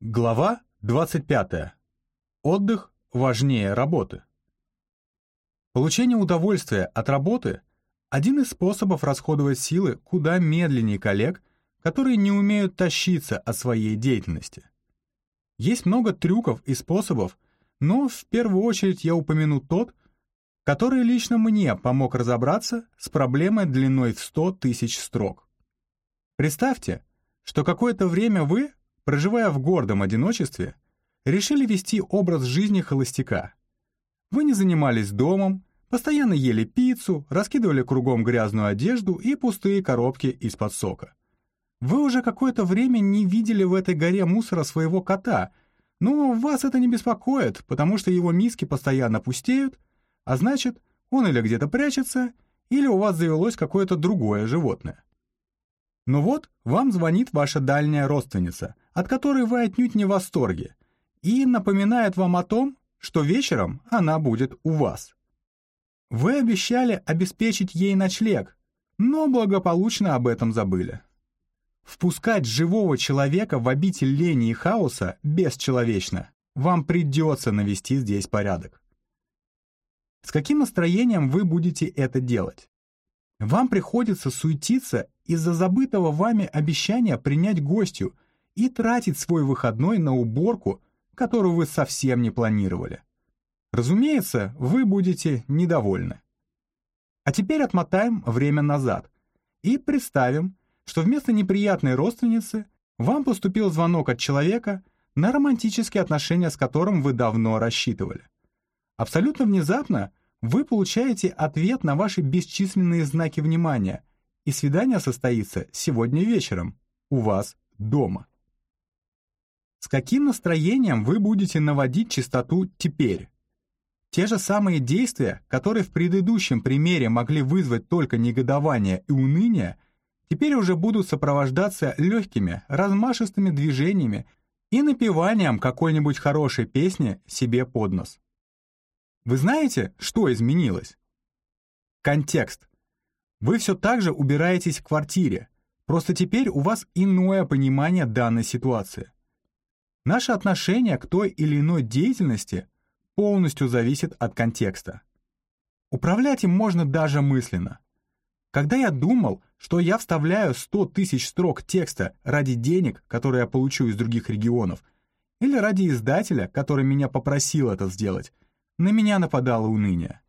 Глава 25. Отдых важнее работы. Получение удовольствия от работы – один из способов расходовать силы куда медленнее коллег, которые не умеют тащиться от своей деятельности. Есть много трюков и способов, но в первую очередь я упомяну тот, который лично мне помог разобраться с проблемой длиной в 100 тысяч строк. Представьте, что какое-то время вы проживая в гордом одиночестве, решили вести образ жизни холостяка. Вы не занимались домом, постоянно ели пиццу, раскидывали кругом грязную одежду и пустые коробки из-под сока. Вы уже какое-то время не видели в этой горе мусора своего кота, но вас это не беспокоит, потому что его миски постоянно пустеют, а значит, он или где-то прячется, или у вас завелось какое-то другое животное. Но вот вам звонит ваша дальняя родственница, от которой вы отнюдь не в восторге, и напоминает вам о том, что вечером она будет у вас. Вы обещали обеспечить ей ночлег, но благополучно об этом забыли. Впускать живого человека в обитель лени и хаоса бесчеловечно. Вам придется навести здесь порядок. С каким настроением вы будете это делать? Вам приходится суетиться из-за забытого вами обещания принять гостью и тратить свой выходной на уборку, которую вы совсем не планировали. Разумеется, вы будете недовольны. А теперь отмотаем время назад и представим, что вместо неприятной родственницы вам поступил звонок от человека, на романтические отношения с которым вы давно рассчитывали. Абсолютно внезапно вы получаете ответ на ваши бесчисленные знаки внимания, и свидание состоится сегодня вечером у вас дома. С каким настроением вы будете наводить чистоту теперь? Те же самые действия, которые в предыдущем примере могли вызвать только негодование и уныние, теперь уже будут сопровождаться легкими, размашистыми движениями и напеванием какой-нибудь хорошей песни себе под нос. Вы знаете, что изменилось? Контекст. Вы все так же убираетесь в квартире, просто теперь у вас иное понимание данной ситуации. Наше отношение к той или иной деятельности полностью зависит от контекста. Управлять им можно даже мысленно. Когда я думал, что я вставляю 100 тысяч строк текста ради денег, которые я получу из других регионов, или ради издателя, который меня попросил это сделать, на меня нападало уныние.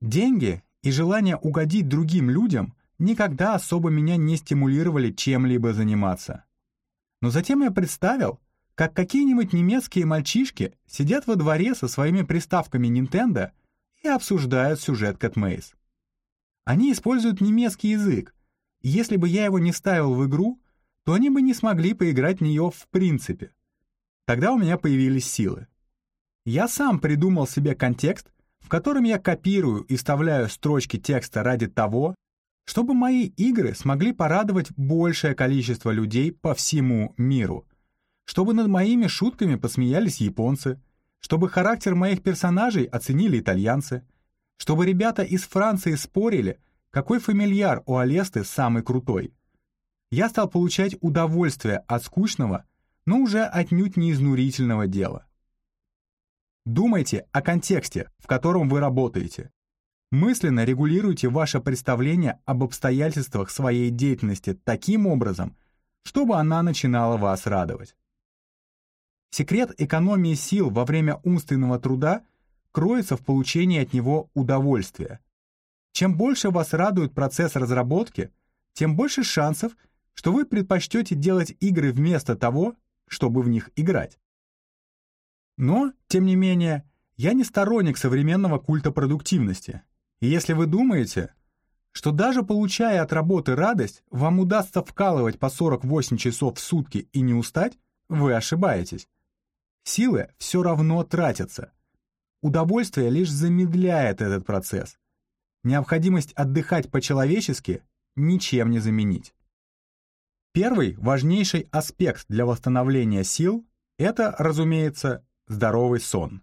Деньги и желание угодить другим людям никогда особо меня не стимулировали чем-либо заниматься. Но затем я представил, как какие-нибудь немецкие мальчишки сидят во дворе со своими приставками Nintendo и обсуждают сюжет Кэтмейс. Они используют немецкий язык, и если бы я его не ставил в игру, то они бы не смогли поиграть в нее в принципе. Тогда у меня появились силы. Я сам придумал себе контекст, в котором я копирую и вставляю строчки текста ради того, чтобы мои игры смогли порадовать большее количество людей по всему миру, чтобы над моими шутками посмеялись японцы, чтобы характер моих персонажей оценили итальянцы, чтобы ребята из Франции спорили, какой фамильяр у Алесты самый крутой. Я стал получать удовольствие от скучного, но уже отнюдь не изнурительного дела. Думайте о контексте, в котором вы работаете. Мысленно регулируйте ваше представление об обстоятельствах своей деятельности таким образом, чтобы она начинала вас радовать. Секрет экономии сил во время умственного труда кроется в получении от него удовольствия. Чем больше вас радует процесс разработки, тем больше шансов, что вы предпочтете делать игры вместо того, чтобы в них играть. Но, тем не менее, я не сторонник современного культа продуктивности. И если вы думаете, что даже получая от работы радость, вам удастся вкалывать по 48 часов в сутки и не устать, вы ошибаетесь. Силы все равно тратятся. Удовольствие лишь замедляет этот процесс. Необходимость отдыхать по-человечески ничем не заменить. Первый важнейший аспект для восстановления сил – это, разумеется, здоровый сон.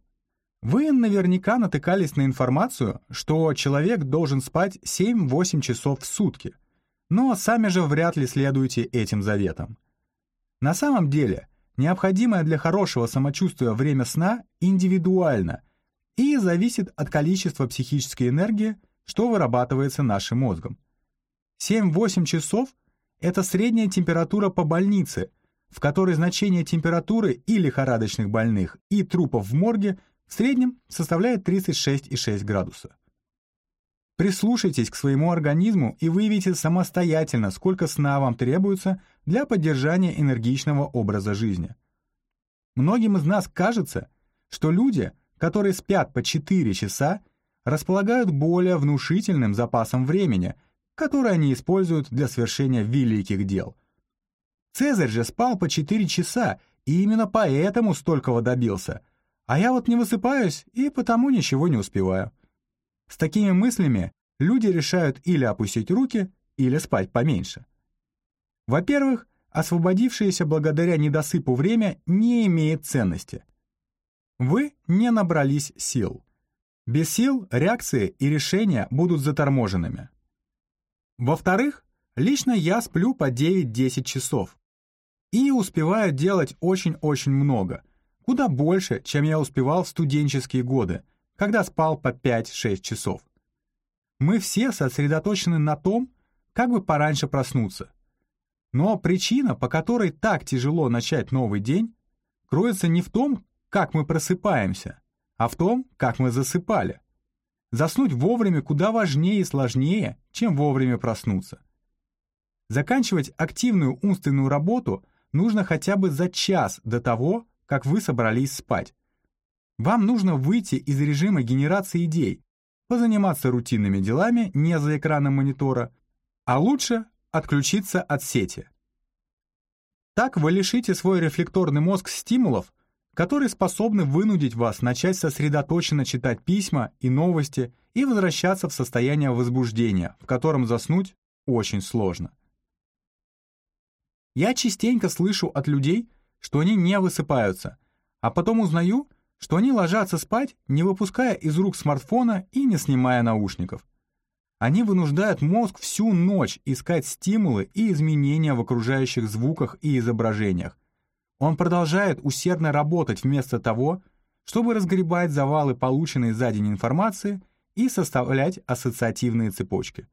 Вы наверняка натыкались на информацию, что человек должен спать 7-8 часов в сутки, но сами же вряд ли следуете этим заветам. На самом деле, необходимое для хорошего самочувствия время сна индивидуально и зависит от количества психической энергии, что вырабатывается нашим мозгом. 7-8 часов – это средняя температура по больнице, в которой значение температуры и лихорадочных больных, и трупов в морге в среднем составляет 36,6 градуса. Прислушайтесь к своему организму и выявите самостоятельно, сколько сна вам требуется для поддержания энергичного образа жизни. Многим из нас кажется, что люди, которые спят по 4 часа, располагают более внушительным запасом времени, которое они используют для совершения великих дел. Цезарь же спал по 4 часа, и именно поэтому столького добился, а я вот не высыпаюсь и потому ничего не успеваю. С такими мыслями люди решают или опустить руки, или спать поменьше. Во-первых, освободившееся благодаря недосыпу время не имеет ценности. Вы не набрались сил. Без сил реакции и решения будут заторможенными. Во-вторых, лично я сплю по 9-10 часов. И успеваю делать очень-очень много, куда больше, чем я успевал в студенческие годы — когда спал по 5-6 часов. Мы все сосредоточены на том, как бы пораньше проснуться. Но причина, по которой так тяжело начать новый день, кроется не в том, как мы просыпаемся, а в том, как мы засыпали. Заснуть вовремя куда важнее и сложнее, чем вовремя проснуться. Заканчивать активную умственную работу нужно хотя бы за час до того, как вы собрались спать, вам нужно выйти из режима генерации идей, позаниматься рутинными делами не за экраном монитора, а лучше отключиться от сети. Так вы лишите свой рефлекторный мозг стимулов, которые способны вынудить вас начать сосредоточенно читать письма и новости и возвращаться в состояние возбуждения, в котором заснуть очень сложно. Я частенько слышу от людей, что они не высыпаются, а потом узнаю, что они ложатся спать, не выпуская из рук смартфона и не снимая наушников. Они вынуждают мозг всю ночь искать стимулы и изменения в окружающих звуках и изображениях. Он продолжает усердно работать вместо того, чтобы разгребать завалы полученной за день информации и составлять ассоциативные цепочки.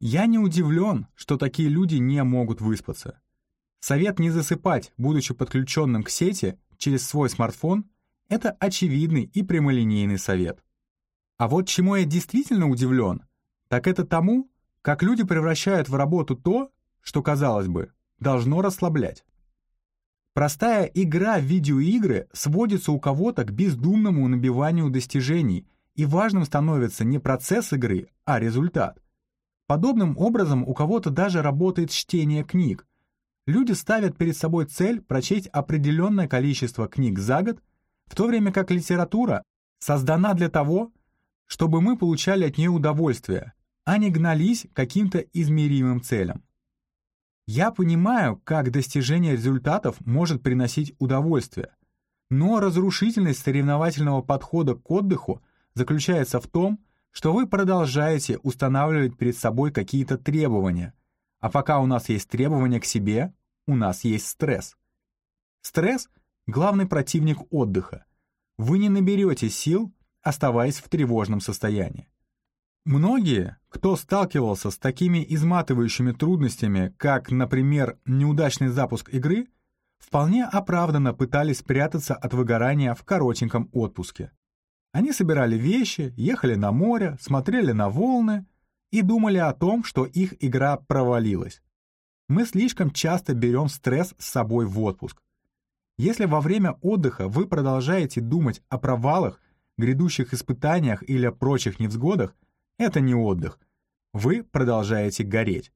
Я не удивлен, что такие люди не могут выспаться. Совет не засыпать, будучи подключенным к сети через свой смартфон, это очевидный и прямолинейный совет. А вот чему я действительно удивлен, так это тому, как люди превращают в работу то, что, казалось бы, должно расслаблять. Простая игра в видеоигры сводится у кого-то к бездумному набиванию достижений, и важным становится не процесс игры, а результат. Подобным образом у кого-то даже работает чтение книг. Люди ставят перед собой цель прочесть определенное количество книг за год в то время как литература создана для того, чтобы мы получали от нее удовольствие, а не гнались каким-то измеримым целям. Я понимаю, как достижение результатов может приносить удовольствие, но разрушительность соревновательного подхода к отдыху заключается в том, что вы продолжаете устанавливать перед собой какие-то требования, а пока у нас есть требования к себе, у нас есть стресс. Стресс — главный противник отдыха. Вы не наберете сил, оставаясь в тревожном состоянии. Многие, кто сталкивался с такими изматывающими трудностями, как, например, неудачный запуск игры, вполне оправданно пытались спрятаться от выгорания в коротеньком отпуске. Они собирали вещи, ехали на море, смотрели на волны и думали о том, что их игра провалилась. Мы слишком часто берем стресс с собой в отпуск. Если во время отдыха вы продолжаете думать о провалах, грядущих испытаниях или о прочих невзгодах, это не отдых. Вы продолжаете гореть.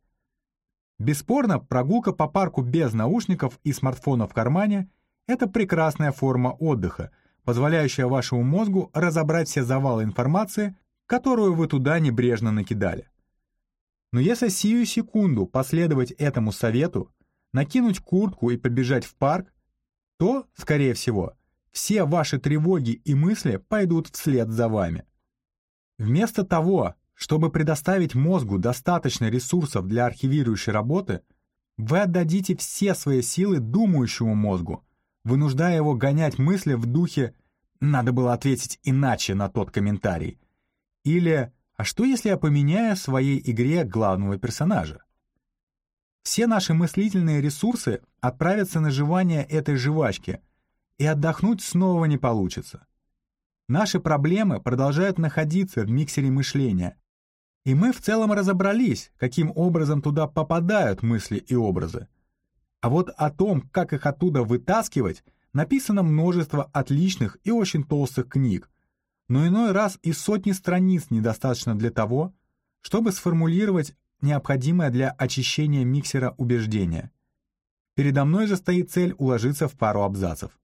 Бесспорно, прогулка по парку без наушников и смартфона в кармане — это прекрасная форма отдыха, позволяющая вашему мозгу разобрать все завалы информации, которую вы туда небрежно накидали. Но если сию секунду последовать этому совету, накинуть куртку и побежать в парк, то, скорее всего, все ваши тревоги и мысли пойдут вслед за вами. Вместо того, чтобы предоставить мозгу достаточно ресурсов для архивирующей работы, вы отдадите все свои силы думающему мозгу, вынуждая его гонять мысли в духе «надо было ответить иначе на тот комментарий» или «а что, если я поменяю в своей игре главного персонажа?» Все наши мыслительные ресурсы отправятся на жевание этой жвачки, и отдохнуть снова не получится. Наши проблемы продолжают находиться в миксере мышления, и мы в целом разобрались, каким образом туда попадают мысли и образы. А вот о том, как их оттуда вытаскивать, написано множество отличных и очень толстых книг, но иной раз и сотни страниц недостаточно для того, чтобы сформулировать необходимое для очищения миксера убеждение. Передо мной же стоит цель уложиться в пару абзацев.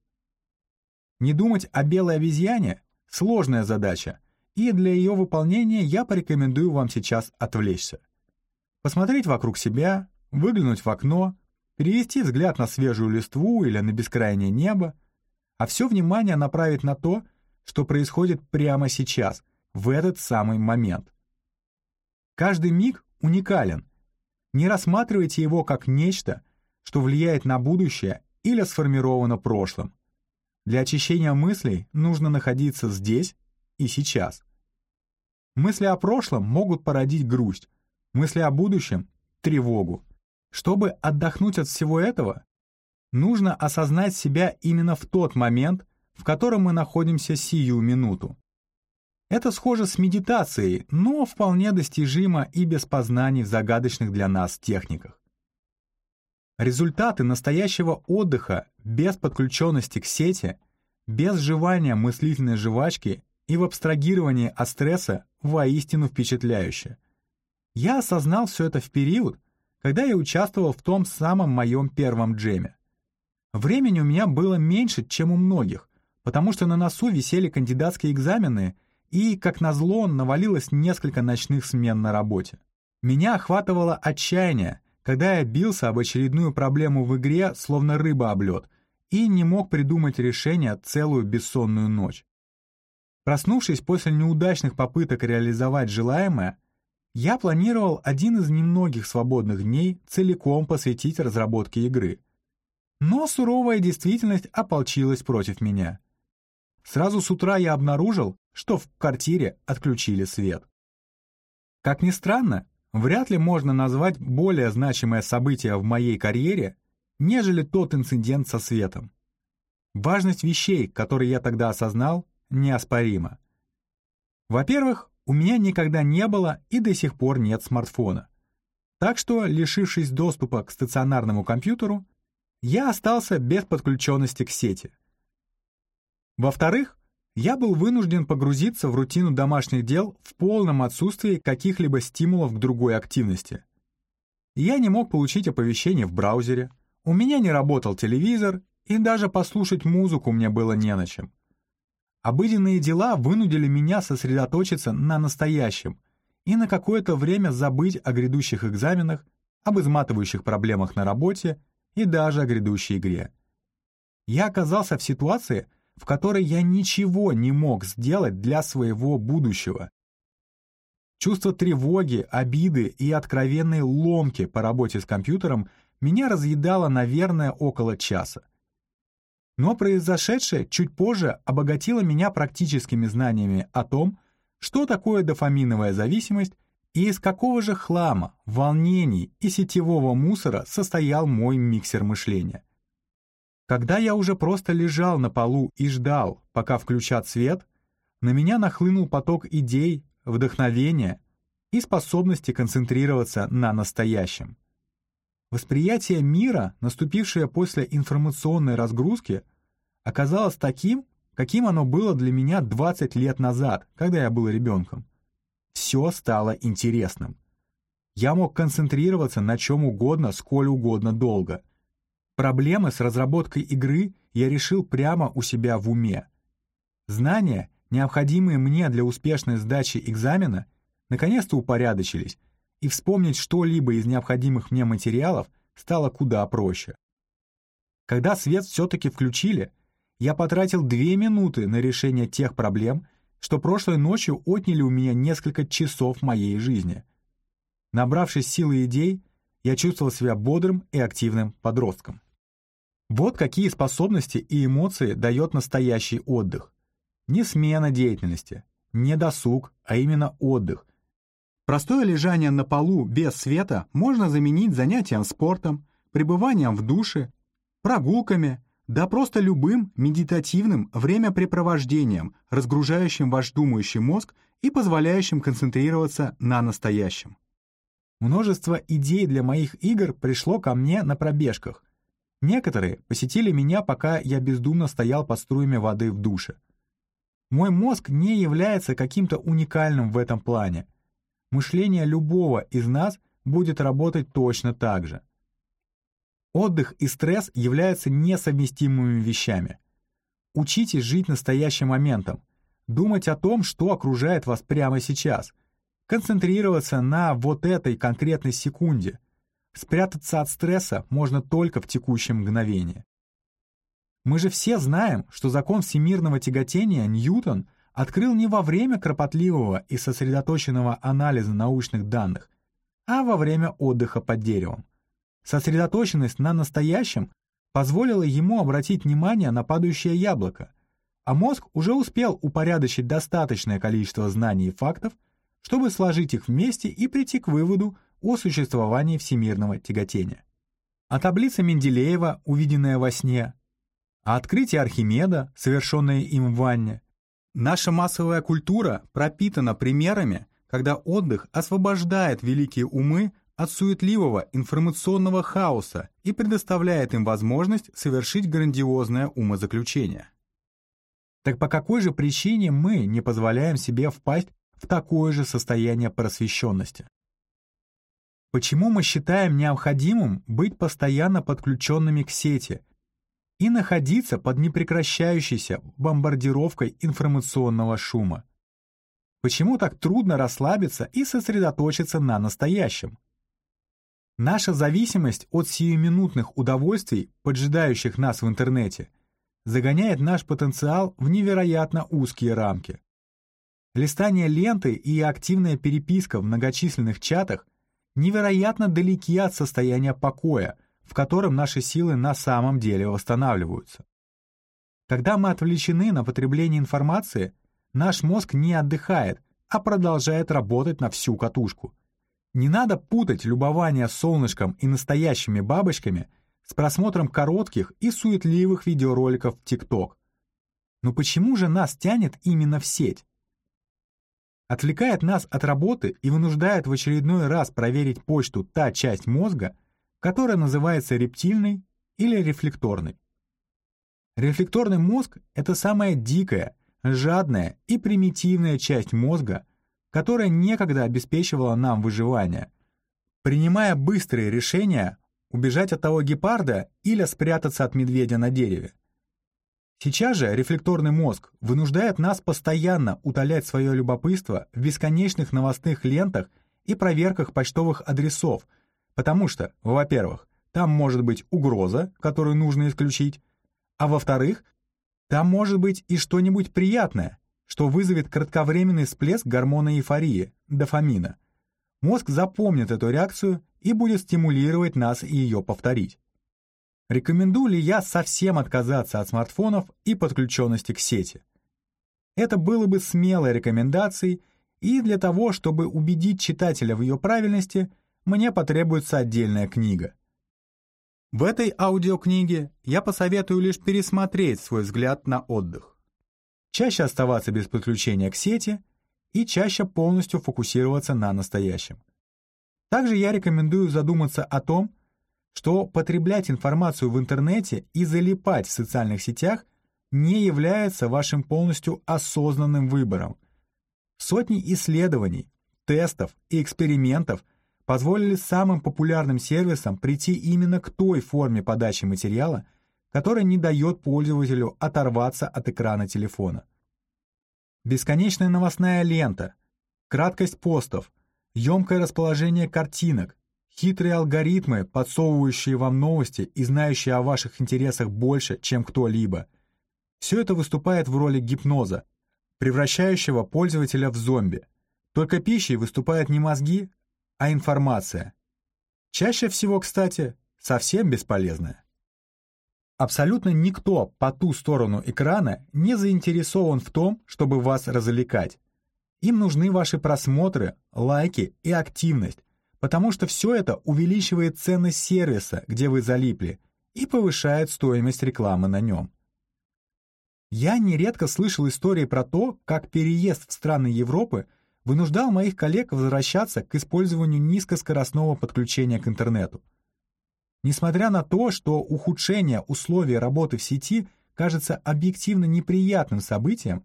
Не думать о белой обезьяне — сложная задача, и для ее выполнения я порекомендую вам сейчас отвлечься. Посмотреть вокруг себя, выглянуть в окно, перевести взгляд на свежую листву или на бескрайнее небо, а все внимание направить на то, что происходит прямо сейчас, в этот самый момент. Каждый миг уникален. Не рассматривайте его как нечто, что влияет на будущее или сформировано прошлым. Для очищения мыслей нужно находиться здесь и сейчас. Мысли о прошлом могут породить грусть, мысли о будущем — тревогу. Чтобы отдохнуть от всего этого, нужно осознать себя именно в тот момент, в котором мы находимся сию минуту. Это схоже с медитацией, но вполне достижимо и без познаний в загадочных для нас техниках. Результаты настоящего отдыха без подключенности к сети, без жевания мыслительной жвачки и в абстрагировании от стресса воистину впечатляющие. Я осознал все это в период, когда я участвовал в том самом моем первом джеме. Времени у меня было меньше, чем у многих, потому что на носу висели кандидатские экзамены, и, как назло, навалилось несколько ночных смен на работе. Меня охватывало отчаяние, когда я бился об очередную проблему в игре, словно рыба об лед, и не мог придумать решение целую бессонную ночь. Проснувшись после неудачных попыток реализовать желаемое, я планировал один из немногих свободных дней целиком посвятить разработке игры. Но суровая действительность ополчилась против меня. Сразу с утра я обнаружил, что в квартире отключили свет. Как ни странно, вряд ли можно назвать более значимое событие в моей карьере, нежели тот инцидент со светом. Важность вещей, которые я тогда осознал, неоспорима. Во-первых, у меня никогда не было и до сих пор нет смартфона. Так что, лишившись доступа к стационарному компьютеру, я остался без подключенности к сети. Во-вторых, я был вынужден погрузиться в рутину домашних дел в полном отсутствии каких-либо стимулов к другой активности. Я не мог получить оповещение в браузере, у меня не работал телевизор, и даже послушать музыку мне было не на чем. Обыденные дела вынудили меня сосредоточиться на настоящем и на какое-то время забыть о грядущих экзаменах, об изматывающих проблемах на работе и даже о грядущей игре. Я оказался в ситуации, в которой я ничего не мог сделать для своего будущего. Чувство тревоги, обиды и откровенной ломки по работе с компьютером меня разъедало, наверное, около часа. Но произошедшее чуть позже обогатило меня практическими знаниями о том, что такое дофаминовая зависимость и из какого же хлама, волнений и сетевого мусора состоял мой миксер мышления. Когда я уже просто лежал на полу и ждал, пока включат свет, на меня нахлынул поток идей, вдохновения и способности концентрироваться на настоящем. Восприятие мира, наступившее после информационной разгрузки, оказалось таким, каким оно было для меня 20 лет назад, когда я был ребенком. Все стало интересным. Я мог концентрироваться на чем угодно, сколь угодно долго. Проблемы с разработкой игры я решил прямо у себя в уме. Знания, необходимые мне для успешной сдачи экзамена, наконец-то упорядочились, и вспомнить что-либо из необходимых мне материалов стало куда проще. Когда свет все-таки включили, я потратил две минуты на решение тех проблем, что прошлой ночью отняли у меня несколько часов моей жизни. Набравшись силы идей, я чувствовал себя бодрым и активным подростком. Вот какие способности и эмоции дает настоящий отдых. Не смена деятельности, не досуг, а именно отдых. Простое лежание на полу без света можно заменить занятием спортом, пребыванием в душе, прогулками, да просто любым медитативным времяпрепровождением, разгружающим ваш думающий мозг и позволяющим концентрироваться на настоящем. Множество идей для моих игр пришло ко мне на пробежках. Некоторые посетили меня, пока я бездумно стоял под струями воды в душе. Мой мозг не является каким-то уникальным в этом плане. Мышление любого из нас будет работать точно так же. Отдых и стресс являются несовместимыми вещами. Учитесь жить настоящим моментом, думать о том, что окружает вас прямо сейчас, концентрироваться на вот этой конкретной секунде. Спрятаться от стресса можно только в текущем мгновении. Мы же все знаем, что закон всемирного тяготения Ньютон открыл не во время кропотливого и сосредоточенного анализа научных данных, а во время отдыха под деревом. Сосредоточенность на настоящем позволила ему обратить внимание на падающее яблоко, а мозг уже успел упорядочить достаточное количество знаний и фактов, чтобы сложить их вместе и прийти к выводу о существовании всемирного тяготения. А таблица Менделеева, увиденная во сне, а открытие Архимеда, совершенное им в ванне. Наша массовая культура пропитана примерами, когда отдых освобождает великие умы от суетливого информационного хаоса и предоставляет им возможность совершить грандиозное умозаключение. Так по какой же причине мы не позволяем себе впасть в такое же состояние просвещенности? Почему мы считаем необходимым быть постоянно подключенными к сети и находиться под непрекращающейся бомбардировкой информационного шума? Почему так трудно расслабиться и сосредоточиться на настоящем? Наша зависимость от сиюминутных удовольствий, поджидающих нас в интернете, загоняет наш потенциал в невероятно узкие рамки. Листание ленты и активная переписка в многочисленных чатах невероятно далеки от состояния покоя, в котором наши силы на самом деле восстанавливаются. Когда мы отвлечены на потребление информации, наш мозг не отдыхает, а продолжает работать на всю катушку – не надо путать любование солнышком и настоящими бабочками с просмотром коротких и суетливых видеороликов в ТикТок. Но почему же нас тянет именно в сеть? Отвлекает нас от работы и вынуждает в очередной раз проверить почту та часть мозга, которая называется рептильной или рефлекторной. Рефлекторный мозг — это самая дикая, жадная и примитивная часть мозга — которая некогда обеспечивала нам выживание. Принимая быстрые решения, убежать от того гепарда или спрятаться от медведя на дереве. Сейчас же рефлекторный мозг вынуждает нас постоянно утолять свое любопытство в бесконечных новостных лентах и проверках почтовых адресов, потому что, во-первых, там может быть угроза, которую нужно исключить, а во-вторых, там может быть и что-нибудь приятное, что вызовет кратковременный всплеск гормона эйфории, дофамина. Мозг запомнит эту реакцию и будет стимулировать нас ее повторить. Рекомендую ли я совсем отказаться от смартфонов и подключенности к сети? Это было бы смелой рекомендацией, и для того, чтобы убедить читателя в ее правильности, мне потребуется отдельная книга. В этой аудиокниге я посоветую лишь пересмотреть свой взгляд на отдых чаще оставаться без подключения к сети и чаще полностью фокусироваться на настоящем. Также я рекомендую задуматься о том, что потреблять информацию в интернете и залипать в социальных сетях не является вашим полностью осознанным выбором. Сотни исследований, тестов и экспериментов позволили самым популярным сервисам прийти именно к той форме подачи материала, которая не дает пользователю оторваться от экрана телефона. Бесконечная новостная лента, краткость постов, емкое расположение картинок, хитрые алгоритмы, подсовывающие вам новости и знающие о ваших интересах больше, чем кто-либо. Все это выступает в роли гипноза, превращающего пользователя в зомби. Только пищей выступают не мозги, а информация. Чаще всего, кстати, совсем бесполезное. Абсолютно никто по ту сторону экрана не заинтересован в том, чтобы вас развлекать. Им нужны ваши просмотры, лайки и активность, потому что все это увеличивает ценность сервиса, где вы залипли, и повышает стоимость рекламы на нем. Я нередко слышал истории про то, как переезд в страны Европы вынуждал моих коллег возвращаться к использованию низкоскоростного подключения к интернету. Несмотря на то, что ухудшение условий работы в сети кажется объективно неприятным событием,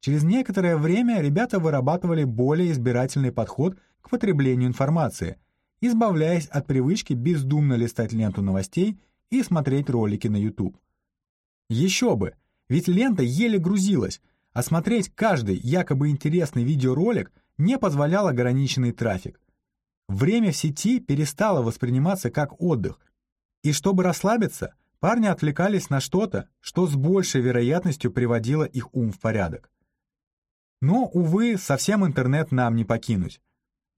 через некоторое время ребята вырабатывали более избирательный подход к потреблению информации, избавляясь от привычки бездумно листать ленту новостей и смотреть ролики на YouTube. Еще бы, ведь лента еле грузилась, а смотреть каждый якобы интересный видеоролик не позволял ограниченный трафик. Время в сети перестало восприниматься как отдых, и чтобы расслабиться, парни отвлекались на что-то, что с большей вероятностью приводило их ум в порядок. Но, увы, совсем интернет нам не покинуть.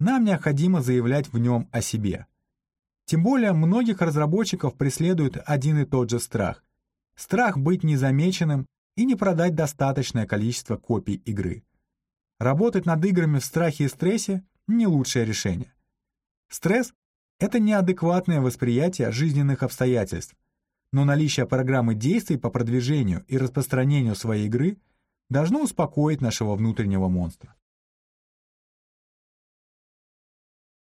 Нам необходимо заявлять в нем о себе. Тем более многих разработчиков преследует один и тот же страх. Страх быть незамеченным и не продать достаточное количество копий игры. Работать над играми в страхе и стрессе — не лучшее решение. Стресс это неадекватное восприятие жизненных обстоятельств, но наличие программы действий по продвижению и распространению своей игры должно успокоить нашего внутреннего монстра.